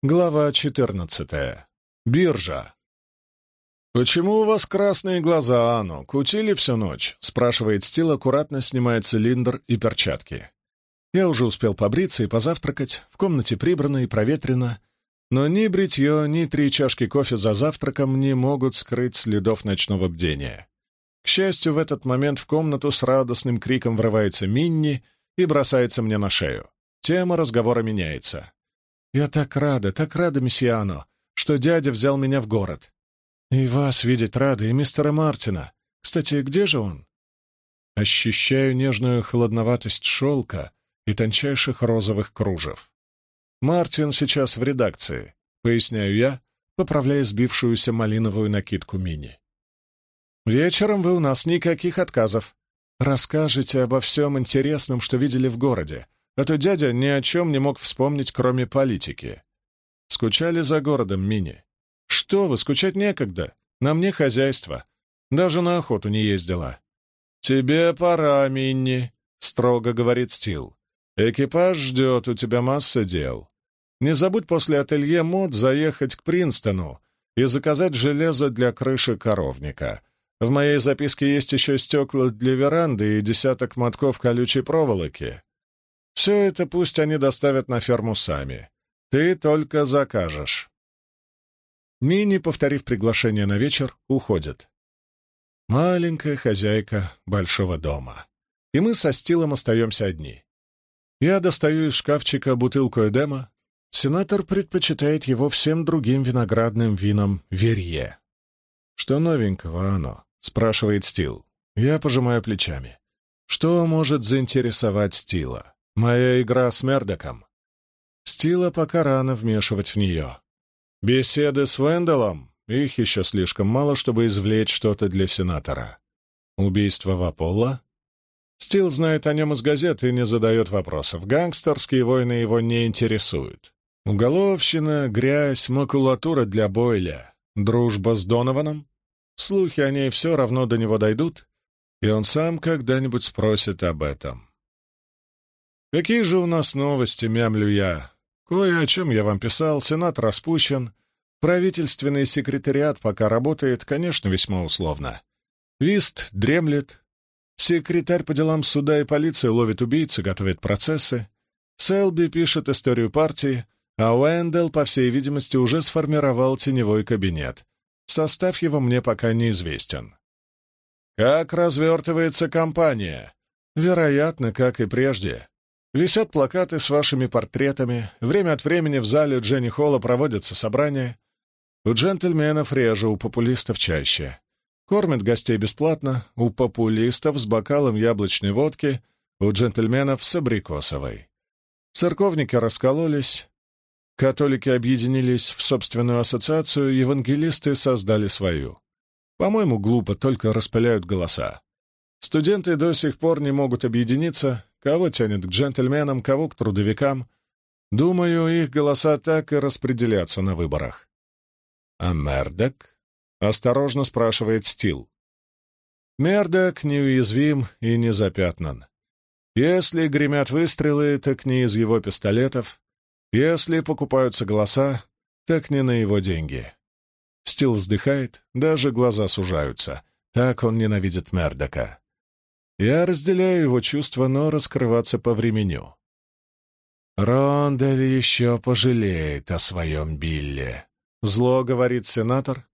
Глава 14. Биржа. «Почему у вас красные глаза, Ану? Кутили всю ночь?» — спрашивает Стил, аккуратно снимает цилиндр и перчатки. Я уже успел побриться и позавтракать, в комнате прибрано и проветрено, но ни бритье, ни три чашки кофе за завтраком не могут скрыть следов ночного бдения. К счастью, в этот момент в комнату с радостным криком врывается Минни и бросается мне на шею. Тема разговора меняется. «Я так рада, так рада, месье что дядя взял меня в город. И вас видеть рада, и мистера Мартина. Кстати, где же он?» Ощущаю нежную холодноватость шелка и тончайших розовых кружев. «Мартин сейчас в редакции», — поясняю я, поправляя сбившуюся малиновую накидку мини. «Вечером вы у нас никаких отказов. Расскажете обо всем интересном, что видели в городе, а то дядя ни о чем не мог вспомнить, кроме политики. Скучали за городом, Мини. Что вы, скучать некогда. На мне хозяйство. Даже на охоту не ездила. «Тебе пора, Минни», — строго говорит Стил. «Экипаж ждет, у тебя масса дел. Не забудь после ателье мод заехать к Принстону и заказать железо для крыши коровника. В моей записке есть еще стекла для веранды и десяток мотков колючей проволоки. Все это пусть они доставят на ферму сами. Ты только закажешь. Мини, повторив приглашение на вечер, уходит. Маленькая хозяйка большого дома. И мы со Стилом остаемся одни. Я достаю из шкафчика бутылку Эдема. Сенатор предпочитает его всем другим виноградным винам Верье. «Что новенького оно?» — спрашивает Стил. Я пожимаю плечами. Что может заинтересовать Стила? Моя игра с Мердоком. Стила пока рано вмешивать в нее. Беседы с Венделом, их еще слишком мало, чтобы извлечь что-то для сенатора. Убийство в Аполло? Стил знает о нем из газет и не задает вопросов. Гангстерские войны его не интересуют. Уголовщина, грязь, макулатура для Бойля. Дружба с Донованом? Слухи о ней все равно до него дойдут, и он сам когда-нибудь спросит об этом. «Какие же у нас новости, мямлю я? Кое о чем я вам писал, Сенат распущен, правительственный секретариат пока работает, конечно, весьма условно. Вист дремлет, секретарь по делам суда и полиции ловит убийцы, готовит процессы, Селби пишет историю партии, а Уэндел, по всей видимости, уже сформировал теневой кабинет. Состав его мне пока неизвестен. Как развертывается кампания? Вероятно, как и прежде. Висят плакаты с вашими портретами, время от времени в зале Дженни Холла проводятся собрания. У джентльменов реже, у популистов чаще. Кормят гостей бесплатно, у популистов с бокалом яблочной водки, у джентльменов с абрикосовой. Церковники раскололись, католики объединились в собственную ассоциацию, евангелисты создали свою. По-моему, глупо, только распыляют голоса. Студенты до сих пор не могут объединиться, Кого тянет к джентльменам, кого к трудовикам. Думаю, их голоса так и распределятся на выборах. А Мердок? Осторожно спрашивает Стил. Мердок неуязвим и не запятнан. Если гремят выстрелы, так не из его пистолетов. Если покупаются голоса, так не на его деньги. Стил вздыхает, даже глаза сужаются. Так он ненавидит Мердока. Я разделяю его чувства, но раскрываться по времени. «Рондель еще пожалеет о своем Билле», — зло говорит сенатор.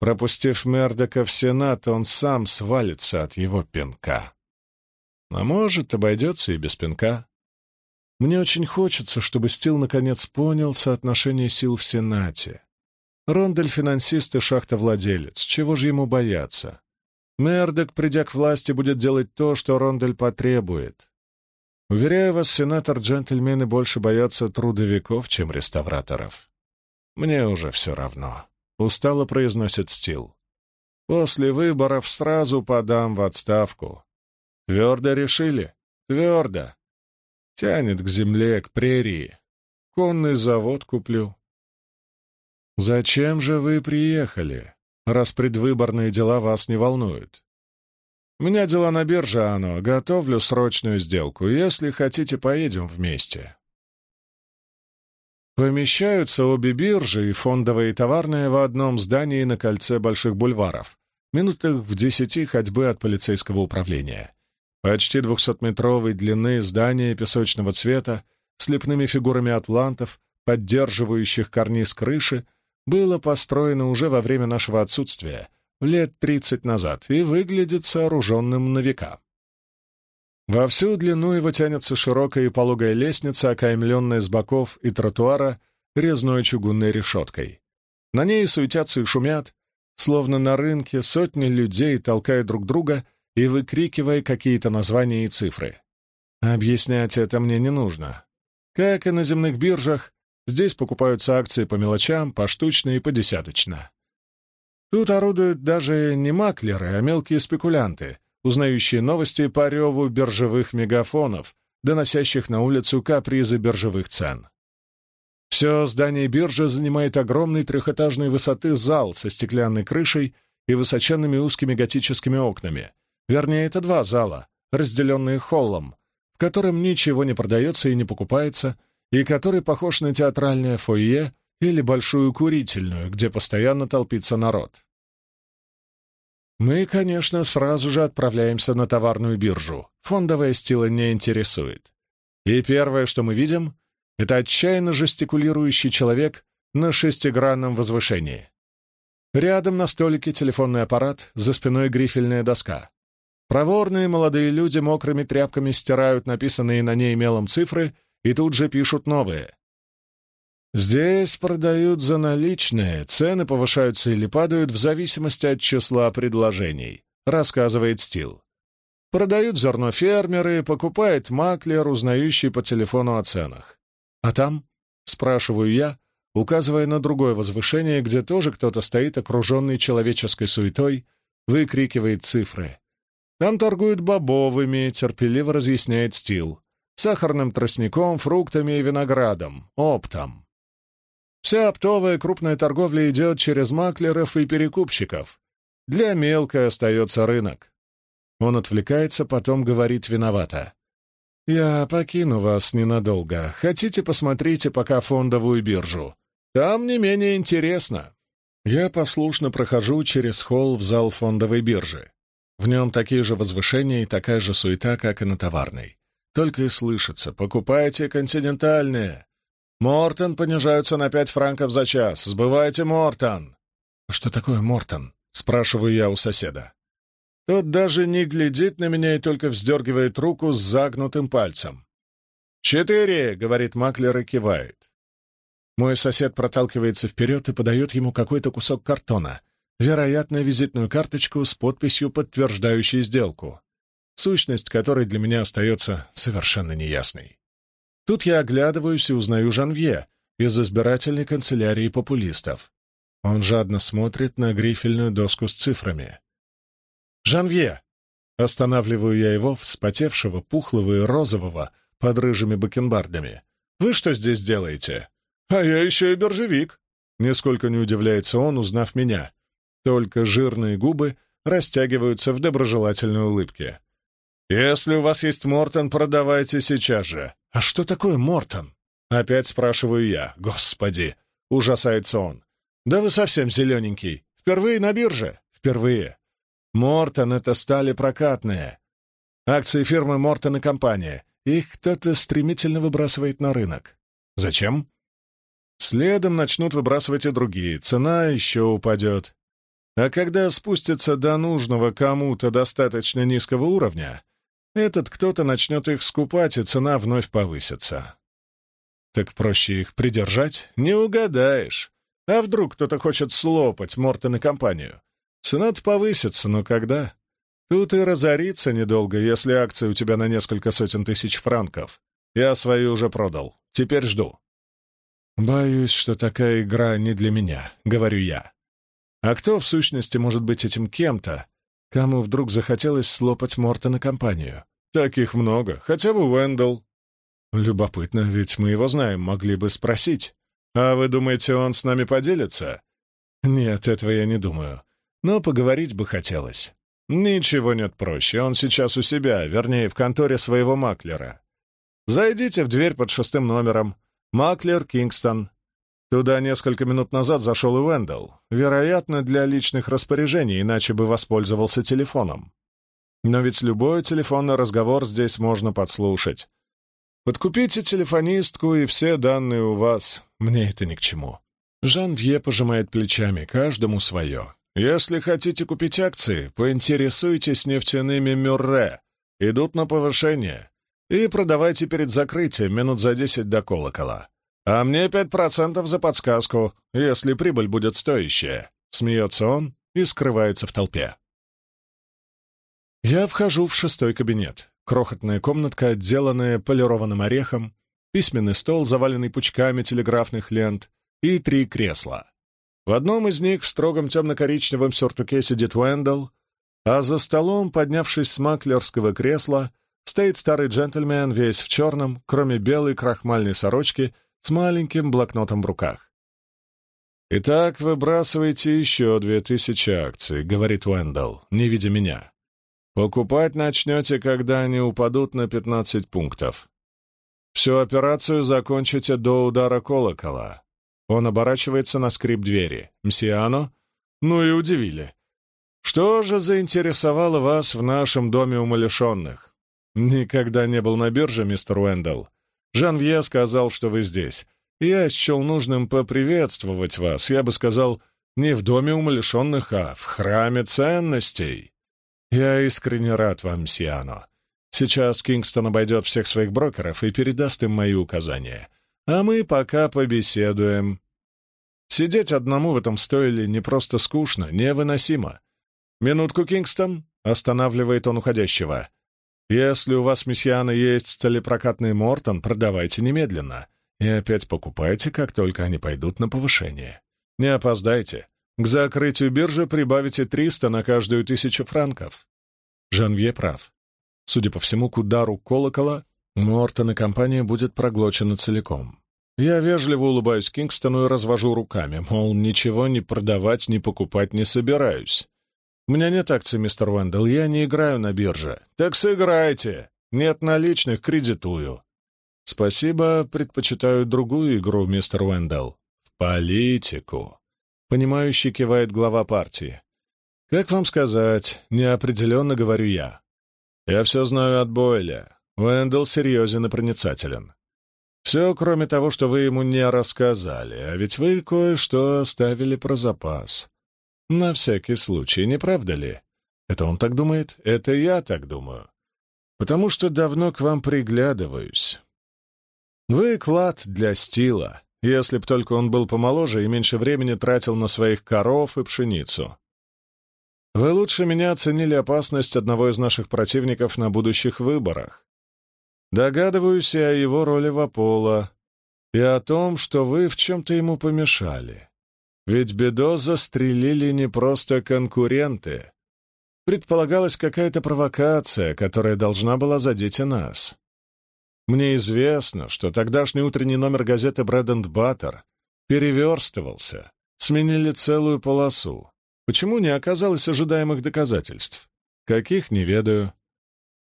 Пропустив Мердока в Сенат, он сам свалится от его пинка. А может, обойдется и без пинка. Мне очень хочется, чтобы Стил наконец понял соотношение сил в Сенате. Рондель — финансист и шахтовладелец. Чего же ему бояться? Мердок, придя к власти, будет делать то, что Рондель потребует. Уверяю вас, сенатор-джентльмены больше боятся трудовиков, чем реставраторов. Мне уже все равно. Устало произносит Стил. После выборов сразу подам в отставку. Твердо решили? Твердо. Тянет к земле, к прерии. Конный завод куплю. Зачем же вы приехали? Раз предвыборные дела вас не волнуют. У меня дела на бирже, оно. Готовлю срочную сделку. Если хотите, поедем вместе. Помещаются обе биржи и фондовые и товарные в одном здании на кольце больших бульваров, минутах в десяти ходьбы от полицейского управления. Почти двухсотметровой длины здания песочного цвета с лепными фигурами атлантов, поддерживающих карниз крыши, было построено уже во время нашего отсутствия, лет тридцать назад, и выглядит сооруженным на века. Во всю длину его тянется широкая и пологая лестница, окаймленная с боков и тротуара резной чугунной решеткой. На ней суетятся и шумят, словно на рынке сотни людей толкают друг друга и выкрикивая какие-то названия и цифры. Объяснять это мне не нужно. Как и на земных биржах, здесь покупаются акции по мелочам, поштучно и подесяточно. Тут орудуют даже не маклеры, а мелкие спекулянты, узнающие новости по реву биржевых мегафонов, доносящих на улицу капризы биржевых цен. Все здание биржи занимает огромный трехэтажной высоты зал со стеклянной крышей и высоченными узкими готическими окнами. Вернее, это два зала, разделенные холлом, в котором ничего не продается и не покупается, и который похож на театральное фойе или большую курительную, где постоянно толпится народ. Мы, конечно, сразу же отправляемся на товарную биржу. Фондовая стила не интересует. И первое, что мы видим, это отчаянно жестикулирующий человек на шестигранном возвышении. Рядом на столике телефонный аппарат, за спиной грифельная доска. Проворные молодые люди мокрыми тряпками стирают написанные на ней мелом цифры и тут же пишут новые. Здесь продают за наличные, цены повышаются или падают в зависимости от числа предложений, рассказывает Стил. Продают зерно фермеры, покупает маклер, узнающий по телефону о ценах. А там, спрашиваю я, указывая на другое возвышение, где тоже кто-то стоит, окруженный человеческой суетой, выкрикивает цифры. Там торгуют бобовыми, терпеливо разъясняет Стил, сахарным тростником, фруктами и виноградом, оптом. Вся оптовая крупная торговля идет через маклеров и перекупщиков. Для мелкой остается рынок. Он отвлекается, потом говорит виновато. «Я покину вас ненадолго. Хотите, посмотрите пока фондовую биржу. Там не менее интересно». Я послушно прохожу через холл в зал фондовой биржи. В нем такие же возвышения и такая же суета, как и на товарной. Только и слышится «Покупайте континентальные!» «Мортон понижаются на пять франков за час. Сбывайте Мортон!» «Что такое Мортон?» — спрашиваю я у соседа. Тот даже не глядит на меня и только вздергивает руку с загнутым пальцем. «Четыре!» — говорит Маклер и кивает. Мой сосед проталкивается вперед и подает ему какой-то кусок картона, вероятно, визитную карточку с подписью, подтверждающей сделку, сущность которой для меня остается совершенно неясной. Тут я оглядываюсь и узнаю Жанвье из избирательной канцелярии популистов. Он жадно смотрит на грифельную доску с цифрами. «Жанвье!» Останавливаю я его, вспотевшего, пухлого и розового, под рыжими бакенбардами. «Вы что здесь делаете?» «А я еще и биржевик!» Нисколько не удивляется он, узнав меня. Только жирные губы растягиваются в доброжелательной улыбке. «Если у вас есть Мортон, продавайте сейчас же. «А что такое Мортон?» Опять спрашиваю я. «Господи!» — ужасается он. «Да вы совсем зелененький. Впервые на бирже?» «Впервые. Мортон — это стали прокатные. Акции фирмы Мортон и компания. Их кто-то стремительно выбрасывает на рынок. Зачем? Следом начнут выбрасывать и другие. Цена еще упадет. А когда спустится до нужного кому-то достаточно низкого уровня, этот кто-то начнет их скупать, и цена вновь повысится. Так проще их придержать? Не угадаешь. А вдруг кто-то хочет слопать Мортон и компанию? Цена-то повысится, но когда? Тут и разориться недолго, если акции у тебя на несколько сотен тысяч франков. Я свои уже продал. Теперь жду. Боюсь, что такая игра не для меня, говорю я. А кто, в сущности, может быть этим кем-то, Кому вдруг захотелось слопать Мортона компанию? Таких много, хотя бы Уэндл. Любопытно, ведь мы его знаем, могли бы спросить. А вы думаете, он с нами поделится? Нет, этого я не думаю. Но поговорить бы хотелось. Ничего нет проще, он сейчас у себя, вернее, в конторе своего маклера. Зайдите в дверь под шестым номером. Маклер, Кингстон. Туда несколько минут назад зашел и Уэндалл. Вероятно, для личных распоряжений, иначе бы воспользовался телефоном. Но ведь любой телефонный разговор здесь можно подслушать. Подкупите телефонистку, и все данные у вас. Мне это ни к чему. Жан-Вье пожимает плечами, каждому свое. Если хотите купить акции, поинтересуйтесь нефтяными Мюрре. Идут на повышение. И продавайте перед закрытием минут за десять до колокола. А мне пять процентов за подсказку, если прибыль будет стоящая. Смеется он и скрывается в толпе. Я вхожу в шестой кабинет. Крохотная комнатка, отделанная полированным орехом, письменный стол, заваленный пучками телеграфных лент, и три кресла. В одном из них в строгом темно-коричневом сюртуке сидит Уэндалл, а за столом, поднявшись с маклерского кресла, стоит старый джентльмен, весь в черном, кроме белой крахмальной сорочки, с маленьким блокнотом в руках. «Итак, выбрасывайте еще две тысячи акций», — говорит Уэндалл, не видя меня. Покупать начнете, когда они упадут на 15 пунктов. Всю операцию закончите до удара колокола. Он оборачивается на скрип двери. Мсиано? Ну и удивили. Что же заинтересовало вас в нашем доме умалишенных? Никогда не был на бирже, мистер Уэндалл. Жанвье сказал, что вы здесь. Я счел нужным поприветствовать вас, я бы сказал, не в доме умалишенных, а в храме ценностей. «Я искренне рад вам, Сиано. Сейчас Кингстон обойдет всех своих брокеров и передаст им мои указания. А мы пока побеседуем. Сидеть одному в этом стойле не просто скучно, невыносимо. Минутку, Кингстон!» — останавливает он уходящего. «Если у вас, месьяна, есть целепрокатный Мортон, продавайте немедленно. И опять покупайте, как только они пойдут на повышение. Не опоздайте. К закрытию биржи прибавите 300 на каждую тысячу франков. Жанвье прав. Судя по всему, к удару колокола Мортон и компания будет проглочена целиком. Я вежливо улыбаюсь Кингстону и развожу руками, мол, ничего не продавать, не покупать не собираюсь. У меня нет акций, мистер Уэндалл, я не играю на бирже. Так сыграйте. Нет наличных, кредитую. Спасибо, предпочитаю другую игру, мистер Уэндалл. В политику. Понимающий кивает глава партии. «Как вам сказать? Неопределенно говорю я. Я все знаю от Бойля. Уэндл серьезен и проницателен. Все, кроме того, что вы ему не рассказали, а ведь вы кое-что оставили про запас. На всякий случай, не правда ли? Это он так думает? Это я так думаю. Потому что давно к вам приглядываюсь. Вы клад для стила, если б только он был помоложе и меньше времени тратил на своих коров и пшеницу. Вы лучше меня оценили опасность одного из наших противников на будущих выборах. Догадываюсь и о его роли в Аполло, и о том, что вы в чем-то ему помешали. Ведь Бедо застрелили не просто конкуренты. Предполагалась какая-то провокация, которая должна была задеть и нас. Мне известно, что тогдашний утренний номер газеты «Брэд энд Баттер» переверстывался, сменили целую полосу. Почему не оказалось ожидаемых доказательств? Каких, не ведаю.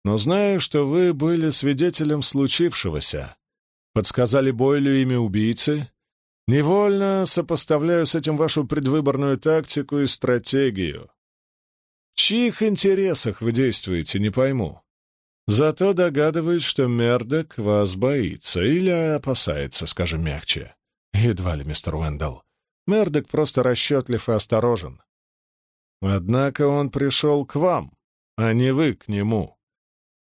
Но знаю, что вы были свидетелем случившегося. Подсказали Бойлю имя убийцы. Невольно сопоставляю с этим вашу предвыборную тактику и стратегию. В чьих интересах вы действуете, не пойму. Зато догадываюсь, что Мердок вас боится или опасается, скажем мягче. Едва ли, мистер Уэндалл. Мердок просто расчетлив и осторожен. Однако он пришел к вам, а не вы к нему.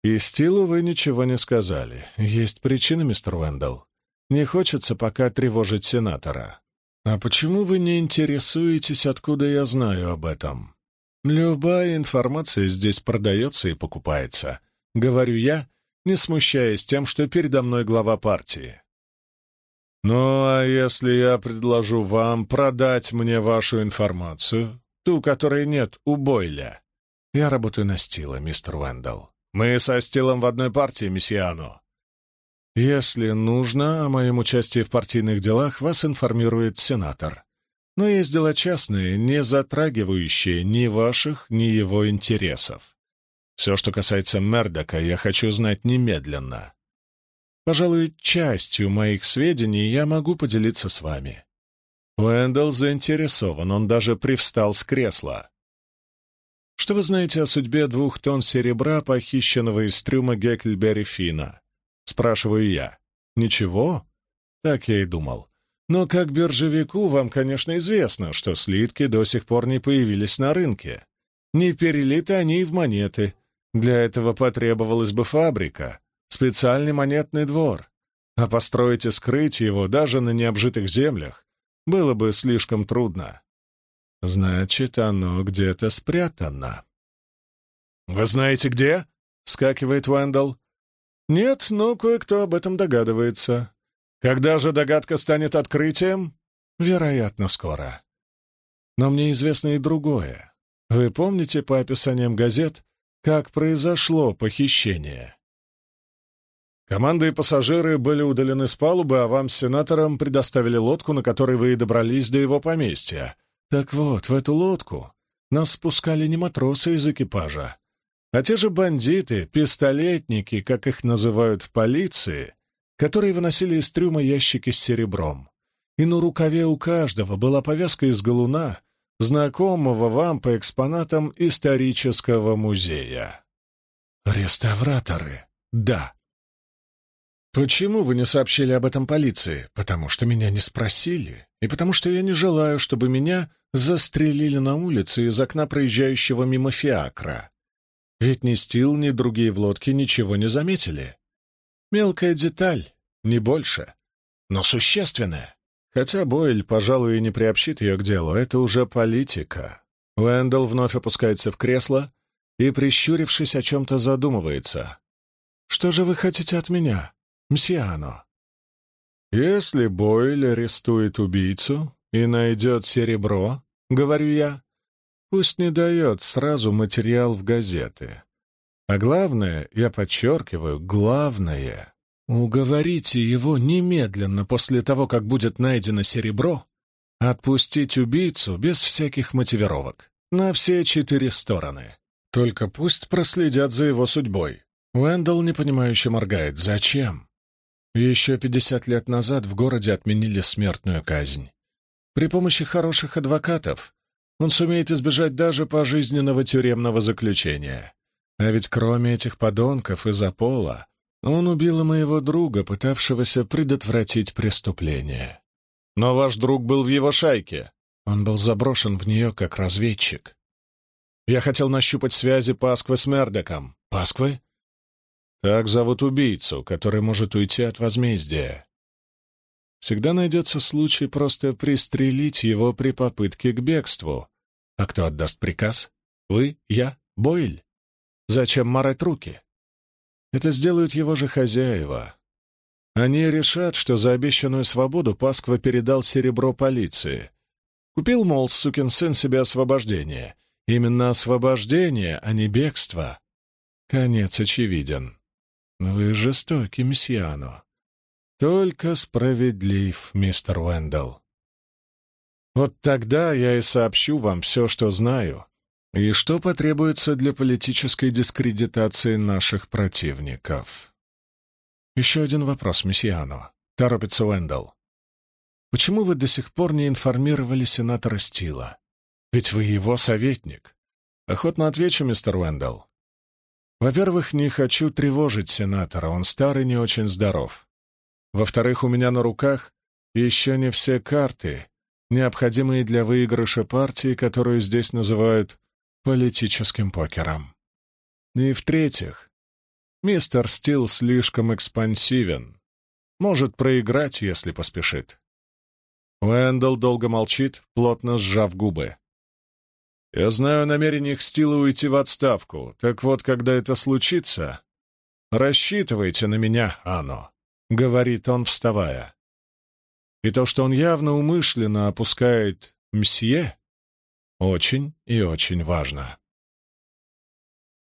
И Стилу вы ничего не сказали. Есть причина, мистер Уэндалл. Не хочется пока тревожить сенатора. А почему вы не интересуетесь, откуда я знаю об этом? Любая информация здесь продается и покупается. Говорю я, не смущаясь тем, что передо мной глава партии. «Ну, а если я предложу вам продать мне вашу информацию, ту, которой нет у Бойля?» «Я работаю на Стила, мистер Уэндалл. Мы со Стилом в одной партии, месьеано. Если нужно, о моем участии в партийных делах вас информирует сенатор. Но есть дела частные, не затрагивающие ни ваших, ни его интересов. Все, что касается Мердока, я хочу знать немедленно. Пожалуй, частью моих сведений я могу поделиться с вами. Уэндалл заинтересован, он даже привстал с кресла. Что вы знаете о судьбе двух тонн серебра, похищенного из трюма Гекльберри Фина? Спрашиваю я. Ничего? Так я и думал. Но как биржевику вам, конечно, известно, что слитки до сих пор не появились на рынке. Не перелиты они в монеты. Для этого потребовалась бы фабрика, специальный монетный двор. А построить и скрыть его даже на необжитых землях было бы слишком трудно. Значит, оно где-то спрятано. «Вы знаете, где?» — вскакивает Уэндалл. «Нет, но кое-кто об этом догадывается. Когда же догадка станет открытием? Вероятно, скоро. Но мне известно и другое. Вы помните по описаниям газет, как произошло похищение? Команда и пассажиры были удалены с палубы, а вам с сенатором предоставили лодку, на которой вы и добрались до его поместья. Так вот, в эту лодку нас спускали не матросы из экипажа, а те же бандиты, пистолетники, как их называют в полиции, которые выносили из трюма ящики с серебром. И на рукаве у каждого была повязка из галуна, знакомого вам по экспонатам исторического музея. Реставраторы, да. Почему вы не сообщили об этом полиции? Потому что меня не спросили, и потому что я не желаю, чтобы меня застрелили на улице из окна проезжающего мимо фиакра. Ведь ни Стил, ни другие в лодке ничего не заметили. Мелкая деталь, не больше, но существенная. Хотя Бойль, пожалуй, и не приобщит ее к делу, это уже политика. Уэндалл вновь опускается в кресло и, прищурившись, о чем-то задумывается. «Что же вы хотите от меня, мсиано?» «Если Бойль арестует убийцу и найдет серебро, — говорю я, — пусть не дает сразу материал в газеты. А главное, я подчеркиваю, главное, уговорите его немедленно после того, как будет найдено серебро, отпустить убийцу без всяких мотивировок, на все четыре стороны. Только пусть проследят за его судьбой. Уэндалл непонимающе моргает. Зачем? Еще пятьдесят лет назад в городе отменили смертную казнь. При помощи хороших адвокатов он сумеет избежать даже пожизненного тюремного заключения. А ведь кроме этих подонков из-за пола, он убил моего друга, пытавшегося предотвратить преступление. Но ваш друг был в его шайке. Он был заброшен в нее как разведчик. Я хотел нащупать связи Пасквы с Мердоком. Пасквы? Так зовут убийцу, который может уйти от возмездия. Всегда найдется случай просто пристрелить его при попытке к бегству. А кто отдаст приказ? Вы? Я? Бойль? Зачем марать руки? Это сделают его же хозяева. Они решат, что за обещанную свободу Пасква передал серебро полиции. Купил, мол, сукин сын себе освобождение. Именно освобождение, а не бегство. Конец очевиден. Вы жестокий, месьяно. Только справедлив, мистер Уэндалл. Вот тогда я и сообщу вам все, что знаю, и что потребуется для политической дискредитации наших противников? Еще один вопрос, месьяно. Торопится Уэндалл. Почему вы до сих пор не информировали сенатора Стила? Ведь вы его советник. Охотно отвечу, мистер Уэндалл. Во-первых, не хочу тревожить сенатора, он старый, не очень здоров. Во-вторых, у меня на руках еще не все карты, необходимые для выигрыша партии, которую здесь называют политическим покером. И в-третьих, мистер Стил слишком экспансивен. Может проиграть, если поспешит. Уэндалл долго молчит, плотно сжав губы. «Я знаю о намерениях Стила уйти в отставку, так вот, когда это случится, рассчитывайте на меня, Ано», — говорит он, вставая. И то, что он явно умышленно опускает «мсье», очень и очень важно.